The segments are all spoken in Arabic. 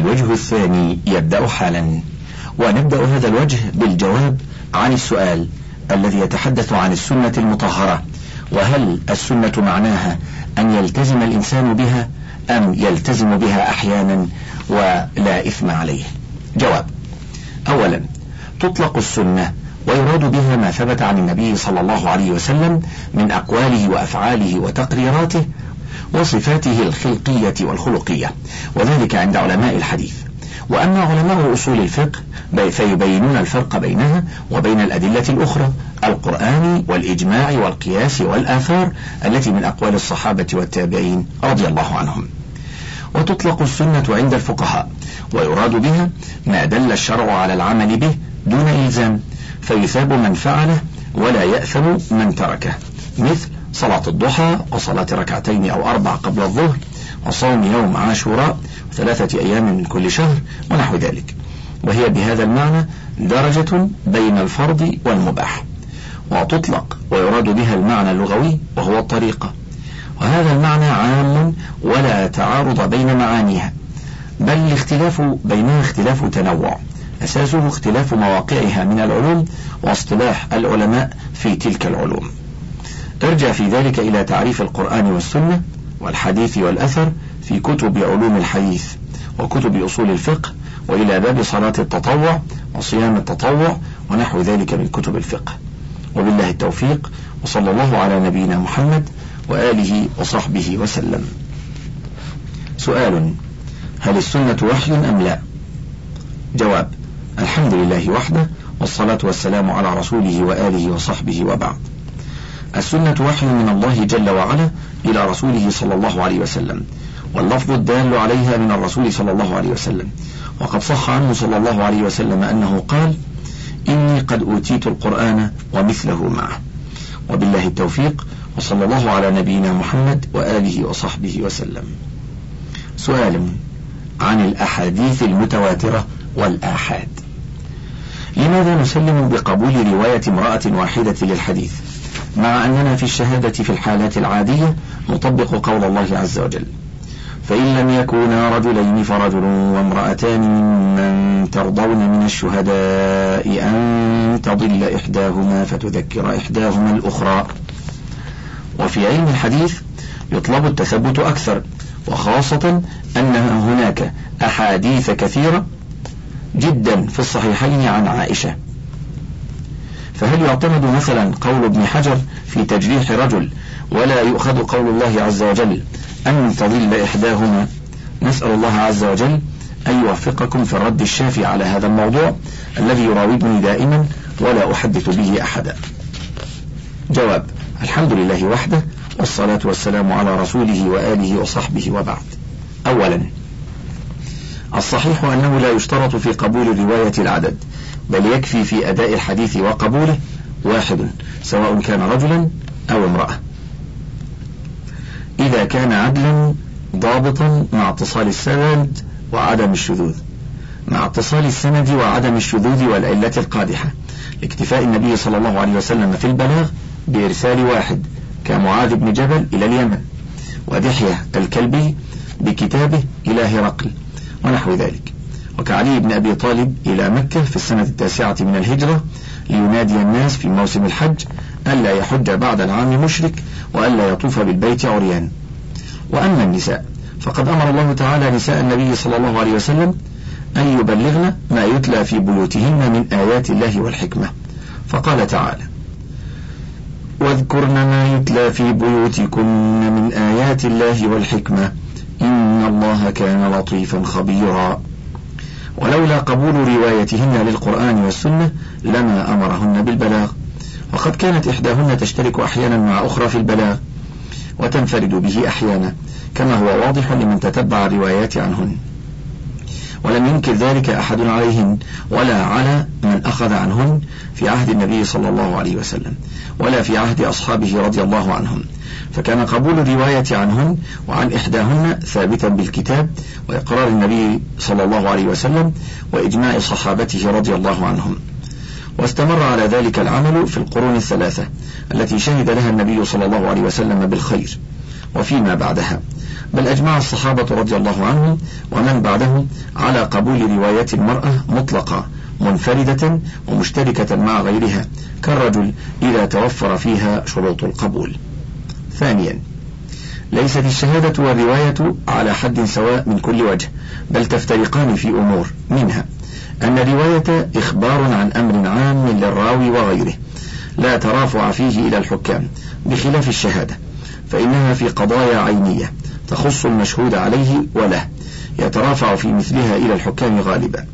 الوجه الثاني يبدأ حالا. ونبدأ هذا الوجه بالجواب عن السؤال الذي يتحدث عن السنة المطهرة. وهل السنة معناها أن يلتزم الإنسان بها أم يلتزم بها أحيانا ولا إثم عليه؟ جواب. أولا تطلق السنة ويراد بها ما ثبت عن النبي صلى الله عليه وسلم من أقواله وأفعاله وتقريراته وصفاته الخلقية والخلقية وذلك عند علماء الحديث. وأما علماء أصول الفقه فيبينون الفرق بينها وبين الأدلة الأخرى القرآن والإجماع والقياس والآثار التي من أقوال الصحابة والتابعين رضي الله عنهم. وتطلق السنة عند الفقهاء ويراد بها ما دل الشرع على العمل به دون إلزام فيثاب من فعله ولا يأثم من تركه مثل صلاة الضحى وصلاة ركعتين أو أربع قبل الظهر وصوم يوم عاشوراء ثلاثة أيام من كل شهر ونحو ذلك. وهي بهذا المعنى درجة بين الفرض والمباح. وتطلق ويراد بها المعنى اللغوي وهو الطريقة. وهذا المعنى عام ولا تعارض بين معانيها بل الاختلاف بينها اختلاف تنوع. أساسه اختلاف مواقعها من العلوم واصطلاح العلماء في تلك العلوم. ارجع في ذلك إلى تعريف القرآن والسنة والحديث والأثر في كتب علوم الحديث وكتب أصول الفقه وإلى باب صلاة التطوع وصيام التطوع ونحو ذلك من كتب الفقه. وبالله التوفيق وصلى الله على نبينا محمد وآله وصحبه وسلم. سؤال هل السنة وحي أم لا؟ جواب الحمد لله وحده والصلاة والسلام على رسوله وآله وصحبه وبعد. السنة وحي من الله جل وعلا إلى رسوله صلى الله عليه وسلم واللفظ الدال عليها من الرسول صلى الله عليه وسلم. وقد صح عنه صلى الله عليه وسلم أنه قال إني قد أوتيت القرآن ومثله معه. وبالله التوفيق وصلى الله على نبينا محمد وآله وصحبه وسلم. سؤال عن الأحاديث المتواترة والآحاد. لماذا نسلم بقبول رواية امرأة واحدة للحديث؟ مع أننا في الشهادة في الحالات العادية نطبق قول الله عز وجل. فإن لم يكونا رجلين فرجل وامرأتان ممن ترضون من الشهداء أن تضل إحداهما فتذكر إحداهما الأخرى. وفي علم الحديث يطلب التثبت أكثر وخاصة أن هناك أحاديث كثيرة جدا في الصحيحين عن عائشة. فهل يعتمد مثلا قول ابن حجر في تجريح رجل ولا يؤخذ قول الله عز وجل أن تضل إحداهما؟ نسأل الله عز وجل أن يوفقكم في الرد الشافي على هذا الموضوع الذي يراودني دائما ولا أحدث به أحدا. جواب الحمد لله وحده والصلاة والسلام على رسوله وآله وصحبه وبعد. أولا الصحيح أنه لا يشترط في قبول رواية العدد بل يكفي في أداء الحديث وقبوله واحد سواء كان رجلا أو امرأة. إذا كان عدلا ضابطا مع اتصال السند وعدم الشذوذ. مع اتصال السند وعدم الشذوذ والعلة القادحة. لاكتفاء النبي صلى الله عليه وسلم في البلاغ بإرسال واحد كمعاذ بن جبل إلى اليمن ودحية الكلبي بكتابه إلى هرقل ونحو ذلك. وكعلي بن أبي طالب إلى مكة في السنة التاسعة من الهجرة لينادي الناس في موسم الحج ألا يحج بعد العام مشرك وألا يطوف بالبيت عريان. وأما النساء فقد أمر الله تعالى نساء النبي صلى الله عليه وسلم أن يبلغن ما يتلى في بيوتهن من آيات الله والحكمة. فقال تعالى واذكرن ما يتلى في بيوتكن من آيات الله والحكمة. إن الله كان لطيفا خبيرا. ولولا قبول روايتهن للقرآن والسنة لما أمرهن بالبلاغ. وقد كانت إحداهن تشترك أحيانا مع أخرى في البلاغ وتنفرد به أحيانا كما هو واضح لمن تتبع الروايات عنهن. ولم ينكر ذلك أحد عليهن ولا على من أخذ عنهن في عهد النبي صلى الله عليه وسلم ولا في عهد أصحابه رضي الله عنهم. فكان قبول الرواية عنهن وعن إحداهن ثابتا بالكتاب وإقرار النبي صلى الله عليه وسلم وإجماع صحابته رضي الله عنهم. واستمر على ذلك العمل في القرون الثلاثة التي شهد لها النبي صلى الله عليه وسلم بالخير وفيما بعدها. بل أجمع الصحابة رضي الله عنهم ومن بعدهم على قبول رواية المرأة مطلقة منفردة ومشتركة مع غيرها كالرجل إذا توفر فيها شروط القبول. ثانيا ليست الشهادة والرواية على حد سواء من كل وجه بل تفترقان في أمور منها أن الرواية إخبار عن أمر عام للراوي وغيره لا ترافع فيه إلى الحكام بخلاف الشهادة فإنها في قضايا عينية تخص المشهود عليه وله يترافع في مثلها إلى الحكام غالبا.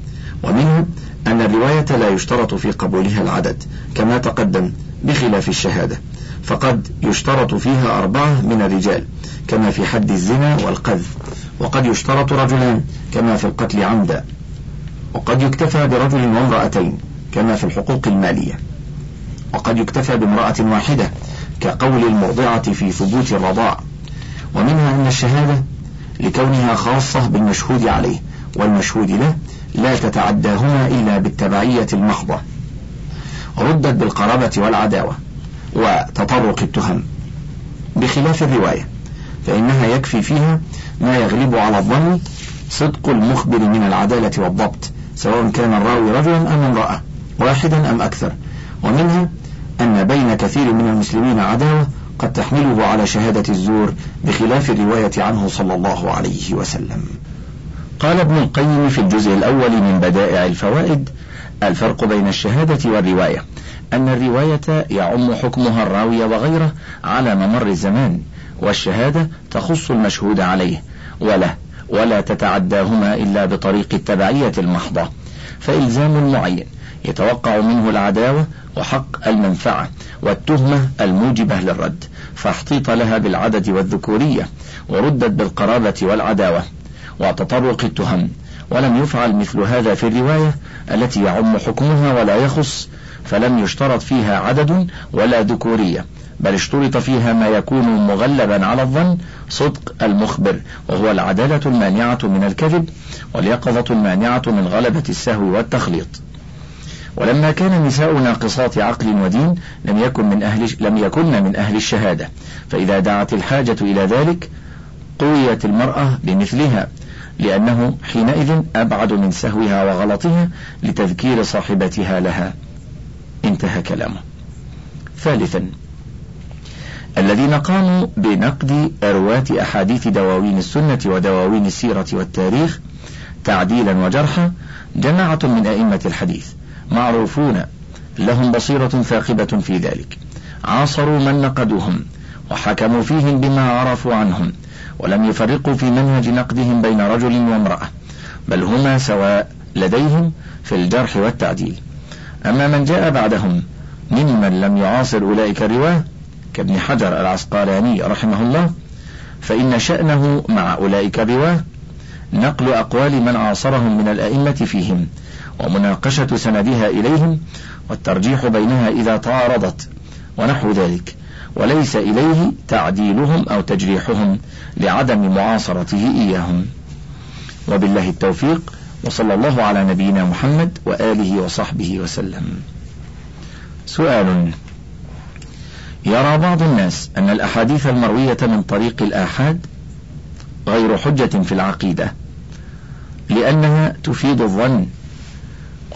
ومنها أن الرواية لا يشترط في قبولها العدد كما تقدم بخلاف الشهادة. فقد يشترط فيها أربعة من الرجال كما في حد الزنا والقذف. وقد يشترط رجلان كما في القتل عمدا. وقد يكتفى برجل وامرأتين كما في الحقوق المالية. وقد يكتفى بامرأة واحدة كقول المرضعة في ثبوت الرضاع. ومنها أن الشهادة لكونها خاصة بالمشهود عليه والمشهود له لا تتعداهما إلا بالتبعية المحضة. ردت بالقرابة والعداوة وتطرق التهم. بخلاف الرواية فإنها يكفي فيها ما يغلب على الظن صدق المخبر من العدالة والضبط سواء كان الراوي رجلا أم امرأة واحدا أم أكثر. ومنها أن بين كثير من المسلمين عداوة قد تحمله على شهادة الزور بخلاف الرواية عنه صلى الله عليه وسلم. قال ابن القيم في الجزء الأول من بدائع الفوائد الفرق بين الشهادة والرواية. أن الرواية يعم حكمها الراوي وغيره على ممر الزمان والشهادة تخص المشهود عليه. وله ولا تتعداهما إلا بطريق التبعية المحضة. فإلزام معين يتوقع منه العداوة وحق المنفعة والتهمة الموجبة للرد. فاحتيط لها بالعدد والذكورية وردت بالقرابة والعداوة وتطرق التهم. ولم يفعل مثل هذا في الرواية التي يعم حكمها ولا يخص فلم يشترط فيها عدد ولا ذكورية بل اشترط فيها ما يكون مغلبا على الظن صدق المخبر وهو العدالة المانعة من الكذب واليقظة المانعة من غلبة السهو والتخليط. ولما كان النساء ناقصات عقل ودين لم يكن من أهل لم يكن من أهل الشهادة. فإذا دعت الحاجة إلى ذلك قويت المرأة بمثلها لأنه حينئذ أبعد من سهوها وغلطها لتذكير صاحبتها لها. انتهى كلامه. ثالثا الذين قاموا بنقد رواة أحاديث دواوين السنة ودواوين السيرة والتاريخ تعديلا وجرحا جماعة من أئمة الحديث. معروفون لهم بصيرة ثاقبة في ذلك. عاصروا من نقدوهم وحكموا فيهم بما عرفوا عنهم ولم يفرقوا في منهج نقدهم بين رجل وامرأة بل هما سواء لديهم في الجرح والتعديل. أما من جاء بعدهم ممن لم يعاصر أولئك الرواه كابن حجر العسقلاني رحمه الله فإن شأنه مع أولئك الرواه نقل أقوال من عاصرهم من الأئمة فيهم ومناقشة سندها إليهم والترجيح بينها إذا تعارضت ونحو ذلك. وليس إليه تعديلهم أو تجريحهم لعدم معاصرته إياهم. وبالله التوفيق وصلى الله على نبينا محمد وآله وصحبه وسلم. سؤال يرى بعض الناس أن الأحاديث المروية من طريق الآحاد غير حجة في العقيدة لأنها تفيد الظن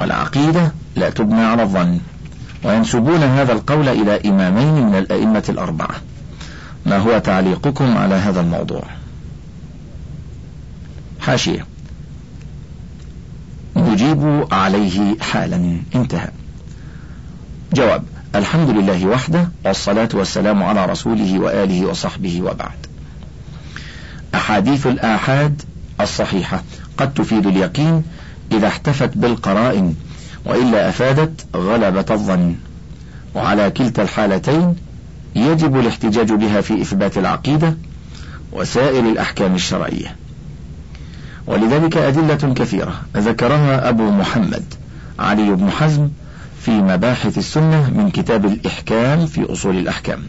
والعقيدة لا تبنى على الظن وينسبون هذا القول إلى إمامين من الأئمة الأربعة. ما هو تعليقكم على هذا الموضوع؟ حاشية. نجيب عليه حالا. انتهى. جواب. الحمد لله وحده والصلاة والسلام على رسوله وآله وصحبه وبعد. أحاديث الآحاد الصحيحة. قد تفيد اليقين إذا احتفت بالقرائن وإلا أفادت غلبة الظن. وعلى كلتا الحالتين يجب الاحتجاج بها في إثبات العقيدة وسائر الأحكام الشرعية. ولذلك أدلة كثيرة ذكرها أبو محمد علي بن حزم في مباحث السنة من كتاب الإحكام في أصول الأحكام.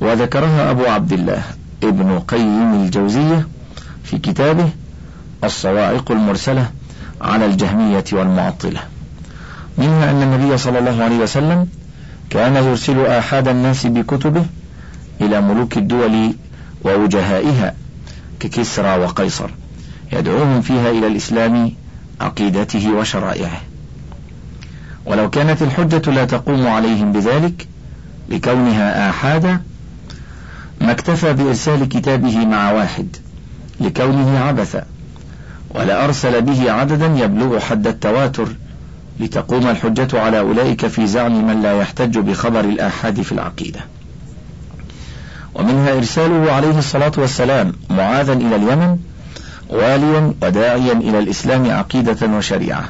وذكرها أبو عبد الله ابن قيم الجوزية في كتابه الصواعق المرسلة على الجهمية والمعطلة. منها أن النبي صلى الله عليه وسلم كان يرسل آحاد الناس بكتبه إلى ملوك الدول ووجهائها ككسرى وقيصر يدعوهم فيها إلى الإسلام عقيدته وشرائعه. ولو كانت الحجة لا تقوم عليهم بذلك لكونها آحادا ما اكتفى بإرسال كتابه مع واحد لكونه عبثا ولأرسل به عددا يبلغ حد التواتر لتقوم الحجة على أولئك في زعم من لا يحتج بخبر الآحاد في العقيدة. ومنها إرساله عليه الصلاة والسلام معاذا إلى اليمن واليا وداعيا إلى الإسلام عقيدة وشريعة.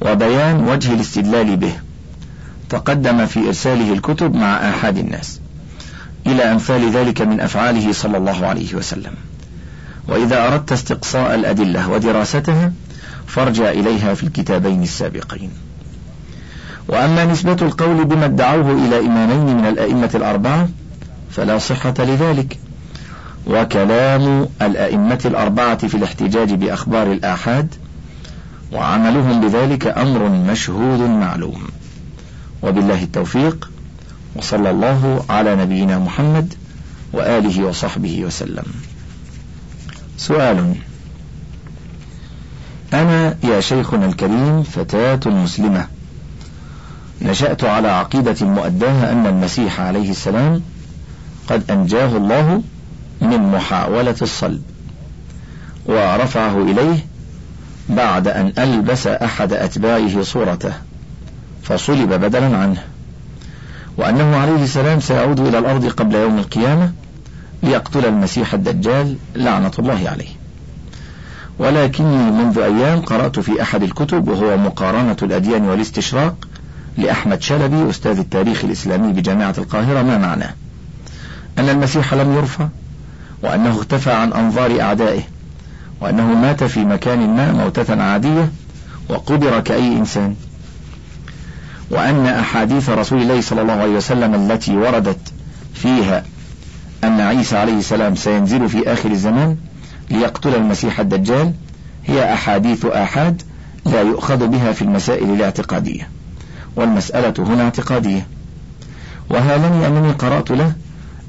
وبيان وجه الاستدلال به. تقدم في إرساله الكتب مع آحاد الناس إلى أمثال ذلك من أفعاله صلى الله عليه وسلم. وإذا أردت استقصاء الأدلة ودراستها فارجع إليها في الكتابين السابقين. وأما نسبة القول بما ادعوه إلى إمامين من الأئمة الأربعة فلا صحة لذلك. وكلام الأئمة الأربعة في الاحتجاج بأخبار الآحاد وعملهم بذلك أمر مشهود معلوم. وبالله التوفيق وصلى الله على نبينا محمد وآله وصحبه وسلم. سؤال. أنا يا شيخنا الكريم فتاة مسلمة. نشأت على عقيدة مؤداها أن المسيح عليه السلام قد أنجاه الله من محاولة الصلب ورفعه إليه بعد أن ألبس أحد أتباعه صورته فصلب بدلا عنه. وأنه عليه السلام سيعود إلى الأرض قبل يوم القيامة ليقتل المسيح الدجال لعنة الله عليه. ولكني منذ أيام قرأت في أحد الكتب وهو مقارنة الأديان والاستشراق لأحمد شلبي أستاذ التاريخ الإسلامي بجامعة القاهرة ما معناه أن المسيح لم يرفع وأنه اختفى عن أنظار أعدائه وأنه مات في مكان ما موتة عادية وقبر كأي إنسان. وأن أحاديث رسول الله صلى الله عليه وسلم التي وردت فيها أن عيسى عليه السلام سينزل في آخر الزمان ليقتل المسيح الدجال. هي أحاديث آحاد لا يؤخذ بها في المسائل الاعتقادية. والمسألة هنا اعتقادية. وهالني أنني قرأت له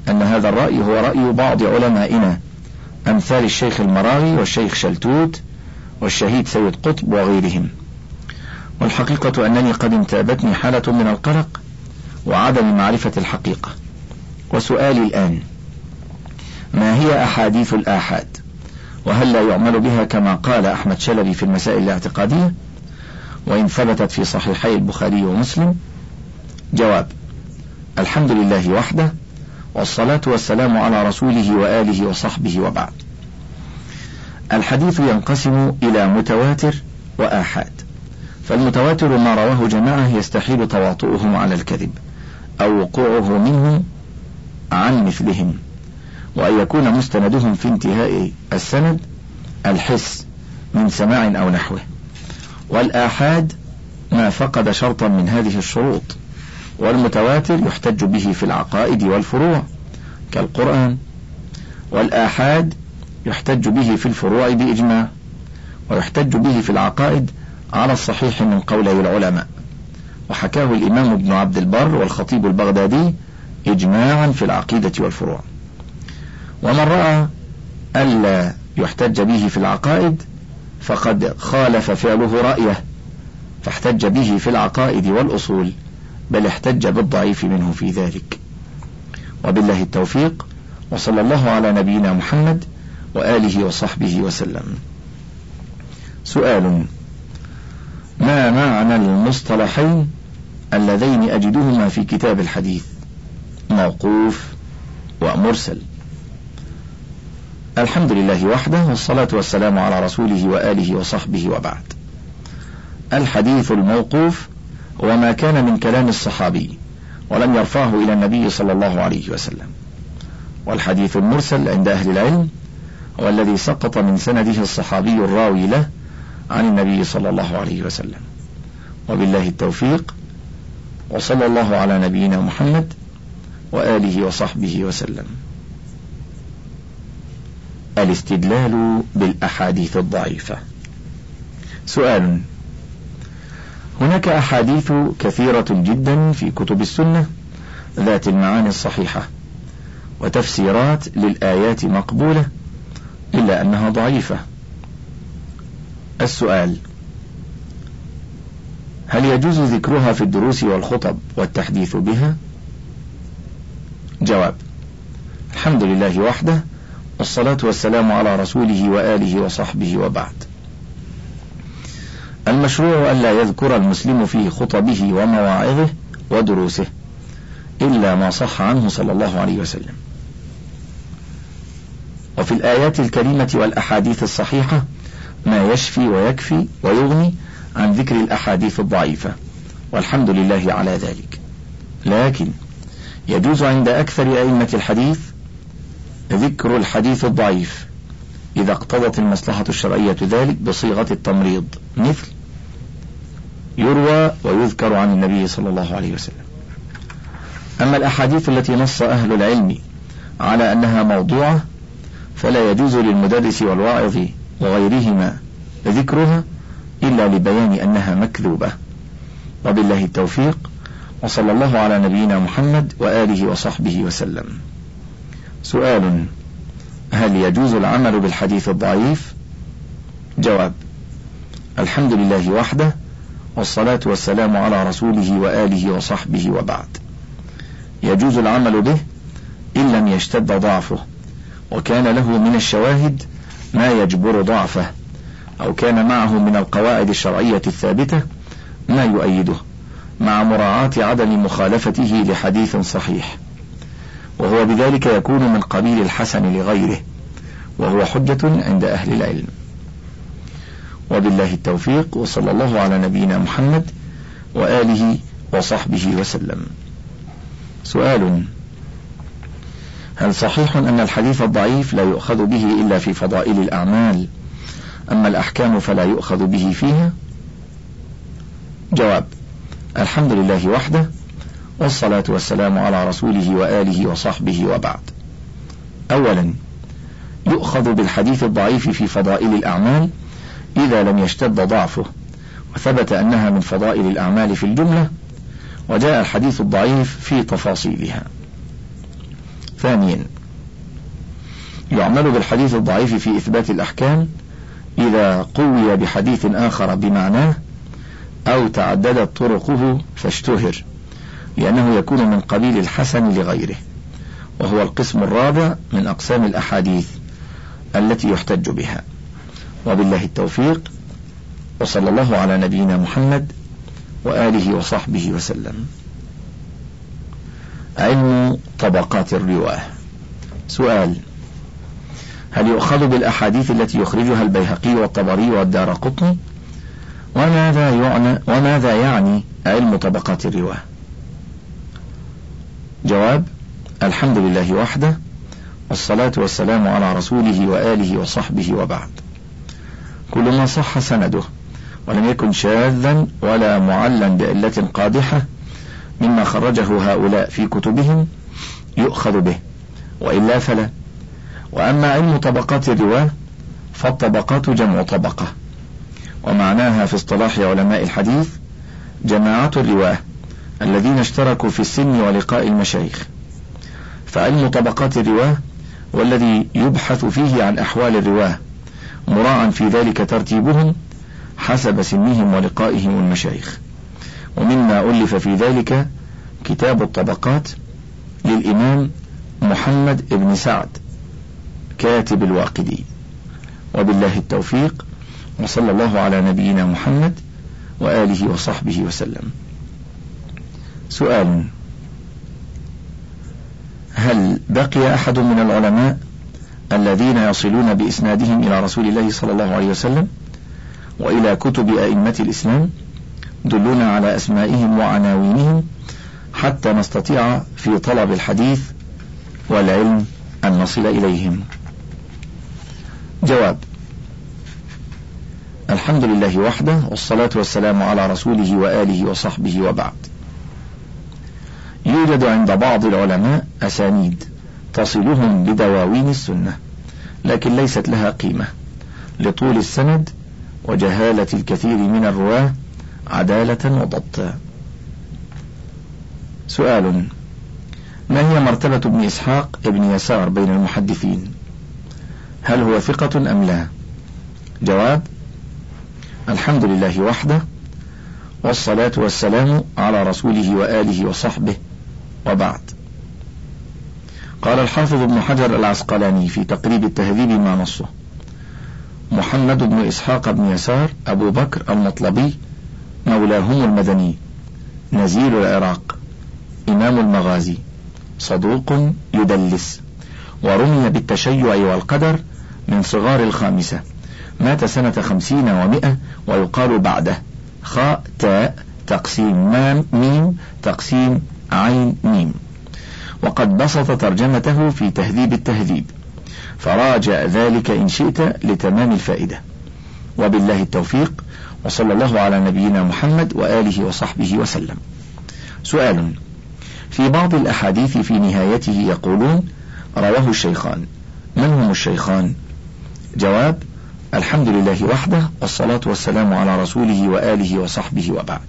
أن هذا الرأي هو رأي بعض علمائنا. أمثال الشيخ المراغي والشيخ شلتوت والشهيد سيد قطب وغيرهم. والحقيقة أنني قد انتابتني حالة من القلق وعدم معرفة الحقيقة. وسؤالي الآن ما هي أحاديث الآحاد؟ وهل لا يعمل بها كما قال أحمد شلبي في المسائل الاعتقادية؟ وإن ثبتت في صحيحي البخاري ومسلم؟ جواب الحمد لله وحده والصلاة والسلام على رسوله وآله وصحبه وبعد. الحديث ينقسم إلى متواتر وآحاد. فالمتواتر ما رواه جماعة يستحيل تواطؤهم على الكذب أو وقوعه منهم عن مثلهم. وأن يكون مستندهم في انتهاء السند الحس من سماع أو نحوه. والآحاد ما فقد شرطا من هذه الشروط والمتواتر يحتج به في العقائد والفروع كالقرآن والآحاد يحتج به في الفروع بإجماع ويحتج به في العقائد على الصحيح من قولي العلماء. وحكاه الإمام ابن عبد البر والخطيب البغدادي إجماعا في العقيدة والفروع. ومن رأى ألا يحتج به في العقائد فقد خالف فعله رأيه فاحتج به في العقائد والأصول بل احتج بالضعيف منه في ذلك. وبالله التوفيق وصلى الله على نبينا محمد وآله وصحبه وسلم. سؤال ما معنى المصطلحين اللذين أجدهما في كتاب الحديث؟ موقوف ومرسل. الحمد لله وحده والصلاة والسلام على رسوله وآله وصحبه وبعد. الحديث الموقوف هو ما كان من كلام الصحابي ولم يرفعه إلى النبي صلى الله عليه وسلم. والحديث المرسل عند أهل العلم هو الذي سقط من سنده الصحابي الراوي له عن النبي صلى الله عليه وسلم. وبالله التوفيق وصلى الله على نبينا محمد وآله وصحبه وسلم. الاستدلال بالأحاديث الضعيفة. سؤال هناك أحاديث كثيرة جدا في كتب السنة ذات المعاني الصحيحة وتفسيرات للآيات مقبولة إلا أنها ضعيفة. السؤال هل يجوز ذكرها في الدروس والخطب والتحديث بها؟ جواب الحمد لله وحده والصلاة والسلام على رسوله وآله وصحبه وبعد. المشروع ألا يذكر المسلم في خطبه ومواعظه ودروسه إلا ما صح عنه صلى الله عليه وسلم. وفي الآيات الكريمة والأحاديث الصحيحة ما يشفي ويكفي ويغني عن ذكر الأحاديث الضعيفة والحمد لله على ذلك. لكن يجوز عند أكثر أئمة الحديث ذكر الحديث الضعيف. إذا اقتضت المصلحة الشرعية ذلك بصيغة التمريض. مثل يروى ويذكر عن النبي صلى الله عليه وسلم. أما الأحاديث التي نص أهل العلم على أنها موضوعة فلا يجوز للمدرس والواعظ وغيرهما ذكرها إلا لبيان أنها مكذوبة. وبالله التوفيق وصلى الله على نبينا محمد وآله وصحبه وسلم. سؤال هل يجوز العمل بالحديث الضعيف؟ جواب الحمد لله وحده والصلاة والسلام على رسوله وآله وصحبه وبعد. يجوز العمل به إن لم يشتد ضعفه وكان له من الشواهد ما يجبر ضعفه أو كان معه من القواعد الشرعية الثابتة ما يؤيده مع مراعاة عدم مخالفته لحديث صحيح. وهو بذلك يكون من قبيل الحسن لغيره وهو حجة عند أهل العلم. وبالله التوفيق وصلى الله على نبينا محمد وآله وصحبه وسلم. سؤال هل صحيح أن الحديث الضعيف لا يؤخذ به إلا في فضائل الأعمال أما الأحكام فلا يؤخذ به فيها؟ جواب الحمد لله وحده والصلاة والسلام على رسوله وآله وصحبه وبعد. أولا يؤخذ بالحديث الضعيف في فضائل الأعمال إذا لم يشتد ضعفه وثبت أنها من فضائل الأعمال في الجملة وجاء الحديث الضعيف في تفاصيلها. ثانيا يعمل بالحديث الضعيف في إثبات الأحكام إذا قوي بحديث آخر بمعناه أو تعددت طرقه فاشتهر. لأنه يكون من قبيل الحسن لغيره وهو القسم الرابع من أقسام الأحاديث التي يحتج بها. وبالله التوفيق وصلى الله على نبينا محمد وآله وصحبه وسلم. علم طبقات الرواة. سؤال هل يؤخذ بالأحاديث التي يخرجها البيهقي والطبري والدار وماذا يعني, وماذا يعني علم طبقات الرواة؟ جواب الحمد لله وحده والصلاة والسلام على رسوله وآله وصحبه وبعد. كل ما صح سنده ولم يكن شاذا ولا معلا بعلة قادحة مما خرجه هؤلاء في كتبهم يؤخذ به وإلا فلا. وأما علم طبقات الرواة فالطبقات جمع طبقة. ومعناها في اصطلاح علماء الحديث جماعة الرواة. الذين اشتركوا في السن ولقاء المشايخ. فعلم طبقات الرواة والذي يبحث فيه عن أحوال الرواة مراعا في ذلك ترتيبهم حسب سنهم ولقائهم المشايخ. ومما ألف في ذلك كتاب الطبقات للإمام محمد بن سعد كاتب الواقدي. وبالله التوفيق وصلى الله على نبينا محمد وآله وصحبه وسلم. سؤال. هل بقي أحد من العلماء الذين يصلون بإسنادهم إلى رسول الله صلى الله عليه وسلم وإلى كتب أئمة الإسلام دلونا على أسمائهم وعناوينهم حتى نستطيع في طلب الحديث والعلم أن نصل إليهم؟ جواب الحمد لله وحده والصلاة والسلام على رسوله وآله وصحبه وبعد. يوجد عند بعض العلماء أسانيد تصلهم بدواوين السنة لكن ليست لها قيمة لطول السند وجهالة الكثير من الرواة عدالة وضبطا سؤال ما هي مرتبة ابن إسحاق ابن يسار بين المحدثين؟ هل هو ثقة أم لا؟ جواب الحمد لله وحده والصلاة والسلام على رسوله وآله وصحبه وبعد. قال الحافظ ابن حجر العسقلاني في تقريب التهذيب ما نصه. محمد بن إسحاق بن يسار أبو بكر المطلبي مولاهم المدني. نزيل العراق. إمام المغازي. صدوق يدلس. ورمي بالتشيع والقدر من صغار الخامسة. مات سنة خمسين ومائة ويقال بعده. خاء تاء تقسيم مام ميم تقسيم عين ميم. وقد بسط ترجمته في تهذيب التهذيب. فراجع ذلك إن شئت لتمام الفائدة. وبالله التوفيق وصلى الله على نبينا محمد وآله وصحبه وسلم. سؤال. في بعض الأحاديث في نهايته يقولون رواه الشيخان. من هم الشيخان؟ جواب الحمد لله وحده والصلاة والسلام على رسوله وآله وصحبه وبعد.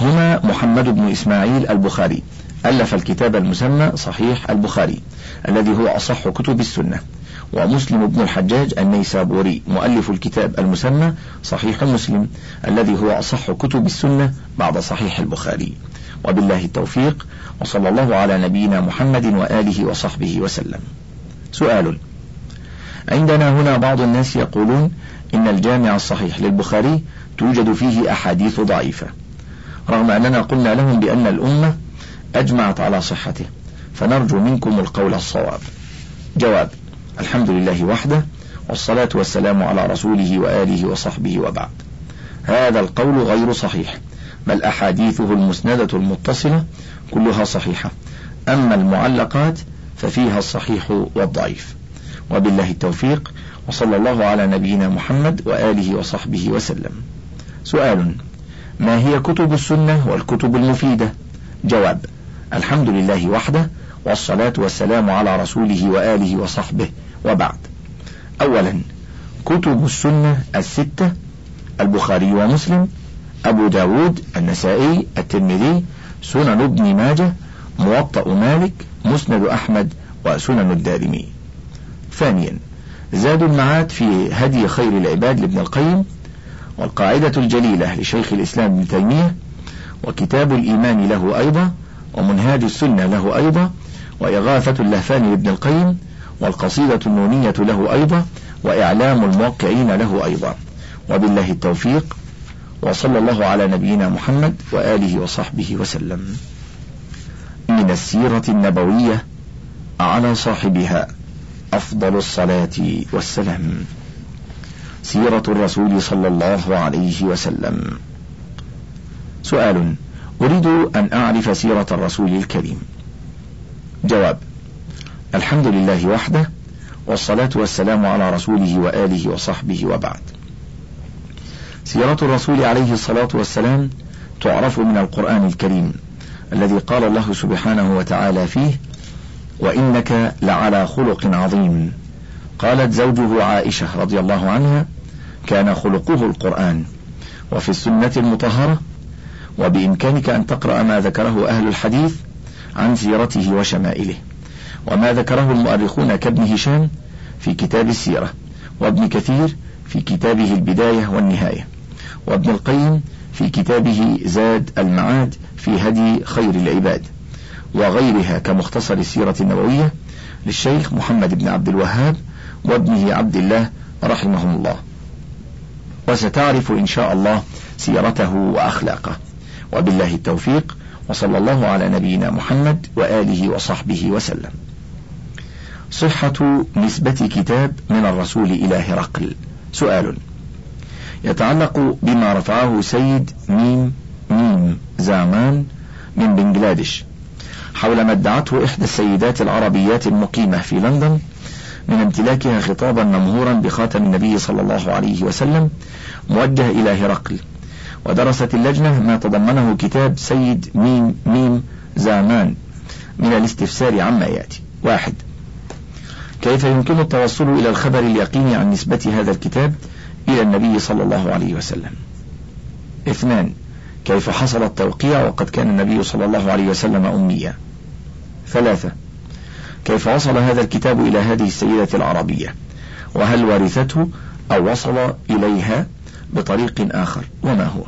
هما محمد بن إسماعيل البخاري. ألف الكتاب المسمى صحيح البخاري الذي هو أصح كتب السنة. ومسلم بن الحجاج النيسابوري مؤلف الكتاب المسمى صحيح مسلم الذي هو أصح كتب السنة بعد صحيح البخاري. وبالله التوفيق وصلى الله على نبينا محمد وآله وصحبه وسلم. سؤال. عندنا هنا بعض الناس يقولون إن الجامع الصحيح للبخاري توجد فيه أحاديث ضعيفة. رغم أننا قلنا لهم بأن الأمة أجمعت على صحته فنرجو منكم القول الصواب. جواب الحمد لله وحده والصلاة والسلام على رسوله وآله وصحبه وبعد. هذا القول غير صحيح بل أحاديثه المسندة المتصلة كلها صحيحة. أما المعلقات ففيها الصحيح والضعيف. وبالله التوفيق وصلى الله على نبينا محمد وآله وصحبه وسلم. سؤال ما هي كتب السنة والكتب المفيدة؟ جواب الحمد لله وحده والصلاة والسلام على رسوله وآله وصحبه وبعد. أولا كتب السنة الستة البخاري ومسلم أبو داود النسائي الترمذي سنن ابن ماجه موطأ مالك مسند أحمد وسنن الدارمي. ثانيا زاد المعاد في هدي خير العباد لابن القيم والقاعدة الجليلة لشيخ الإسلام ابن تيمية وكتاب الإيمان له أيضا ومنهاج السنة له أيضا وإغاثة اللهفان لابن القيم والقصيدة النونية له أيضا وإعلام الموقعين له أيضا. وبالله التوفيق وصلى الله على نبينا محمد وآله وصحبه وسلم. من السيرة النبوية على صاحبها أفضل الصلاة والسلام. سيرة الرسول صلى الله عليه وسلم. سؤال أريد أن أعرف سيرة الرسول الكريم. جواب الحمد لله وحده والصلاة والسلام على رسوله وآله وصحبه وبعد. سيرة الرسول عليه الصلاة والسلام تعرف من القرآن الكريم الذي قال الله سبحانه وتعالى فيه وإنك لعلى خلق عظيم. قالت زوجه عائشة رضي الله عنها كان خلقه القرآن وفي السنة المطهرة وبإمكانك أن تقرأ ما ذكره أهل الحديث عن سيرته وشمائله وما ذكره المؤرخون كابن هشام في كتاب السيرة وابن كثير في كتابه البداية والنهاية وابن القيم في كتابه زاد المعاد في هدي خير العباد وغيرها كمختصر السيرة النبوية للشيخ محمد بن عبد الوهاب وابنه عبد الله رحمهم الله. وستعرف إن شاء الله سيرته وأخلاقه. وبالله التوفيق وصلى الله على نبينا محمد وآله وصحبه وسلم. صحة نسبة كتاب من الرسول إلى هرقل. سؤال يتعلق بما رفعه سيد ميم ميم زامان من بنجلاديش حول ما ادعته إحدى السيدات العربيات المقيمة في لندن من امتلاكها خطابا ممهورا بخاتم النبي صلى الله عليه وسلم موجه إلى هرقل. ودرست اللجنة ما تضمنه كتاب سيد ميم ميم زامان من الاستفسار عما يأتي. واحد. كيف يمكن التوصل إلى الخبر اليقيني عن نسبة هذا الكتاب إلى النبي صلى الله عليه وسلم؟ اثنان. كيف حصل التوقيع وقد كان النبي صلى الله عليه وسلم أميا؟ ثلاثة. كيف وصل هذا الكتاب إلى هذه السيدة العربية؟ وهل ورثته أو وصل إليها بطريق آخر؟ وما هو؟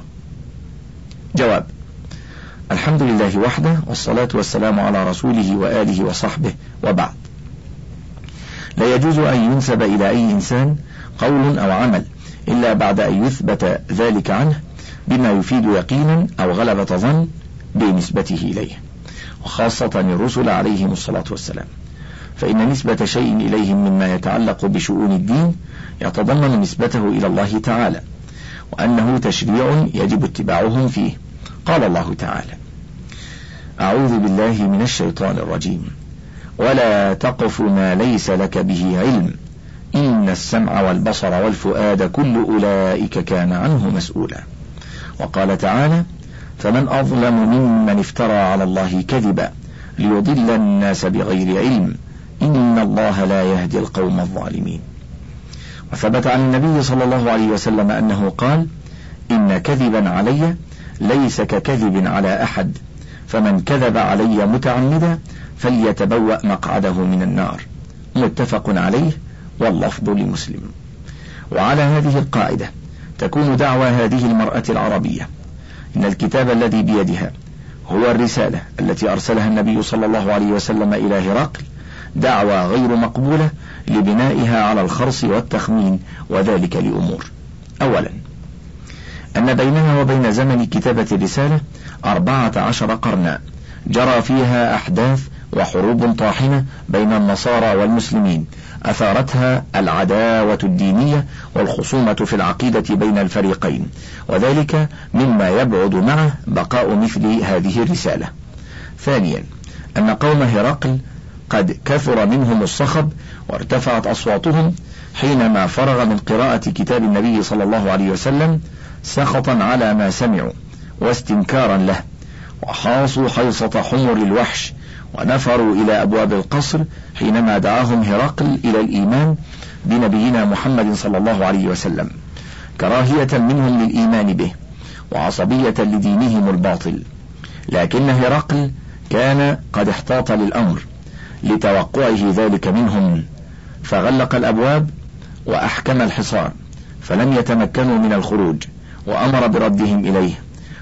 جواب الحمد لله وحده والصلاة والسلام على رسوله وآله وصحبه وبعد. لا يجوز أن ينسب إلى أي إنسان قول أو عمل إلا بعد أن يثبت ذلك عنه بما يفيد يقينا أو غلبة ظن بنسبته إليه وخاصة الرسل عليهم الصلاة والسلام. فإن نسبة شيء إليهم مما يتعلق بشؤون الدين يتضمن نسبته إلى الله تعالى وأنه تشريع يجب اتباعهم فيه. قال الله تعالى أعوذ بالله من الشيطان الرجيم. ولا تقف ما ليس لك به علم. إن السمع والبصر والفؤاد كل أولئك كان عنه مسؤولا. وقال تعالى فمن أظلم ممن افترى على الله كذبا ليضل الناس بغير علم. إن الله لا يهدي القوم الظالمين. وثبت عن النبي صلى الله عليه وسلم أنه قال إن كذبا علي ليس ككذب على أحد. فمن كذب علي متعمدا فليتبوأ مقعده من النار. متفق عليه واللفظ لمسلم. وعلى هذه القاعدة تكون دعوى هذه المرأة العربية. إن الكتاب الذي بيدها هو الرسالة التي أرسلها النبي صلى الله عليه وسلم إلى هرقل دعوى غير مقبولة لبنائها على الخرص والتخمين وذلك لأمور. أولا أن بينها وبين زمن كتابة الرسالة أربعة عشر قرنا جرى فيها أحداث وحروب طاحنة بين النصارى والمسلمين أثارتها العداوة الدينية والخصومة في العقيدة بين الفريقين وذلك مما يبعد معه بقاء مثل هذه الرسالة. ثانيا أن قوم هرقل قد كثر منهم الصخب وارتفعت أصواتهم حينما فرغ من قراءة كتاب النبي صلى الله عليه وسلم سخطا على ما سمعوا واستنكارا له وحاصوا حيصة حمر الوحش ونفروا إلى أبواب القصر حينما دعاهم هرقل إلى الإيمان بنبينا محمد صلى الله عليه وسلم كراهية منهم للإيمان به وعصبية لدينهم الباطل. لكن هرقل كان قد احتاط للأمر لتوقعه ذلك منهم. فغلق الأبواب وأحكم الحصار فلم يتمكنوا من الخروج وأمر بردهم إليه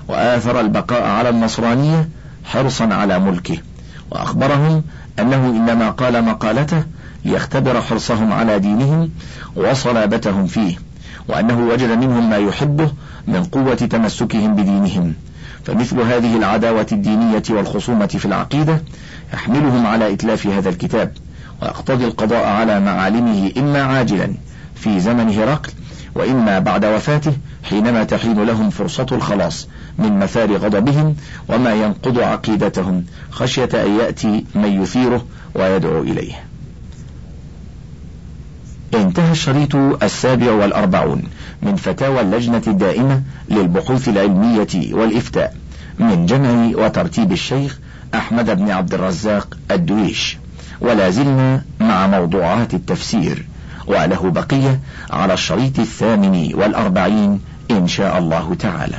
وآثر البقاء على النصرانية حرصا على ملكه. وأخبرهم أنه إنما قال مقالته ليختبر حرصهم على دينهم وصلابتهم فيه وأنه وجد منهم ما يحبه من قوة تمسكهم بدينهم. فمثل هذه العداوة الدينية والخصومة في العقيدة يحملهم على إتلاف هذا الكتاب ويقتضي القضاء على معالمه إما عاجلا في زمن هرقل وإما بعد وفاته حينما تحين لهم فرصة الخلاص من مثار غضبهم وما ينقض عقيدتهم خشية أن يأتي من يثيره ويدعو إليه. انتهى الشريط السابع والأربعون. من فتاوى اللجنة الدائمة للبحوث العلمية والإفتاء من جمع وترتيب الشيخ أحمد بن عبد الرزاق الدويش ولا زلنا مع موضوعات التفسير وله بقية على الشريط الثامن والأربعين إن شاء الله تعالى.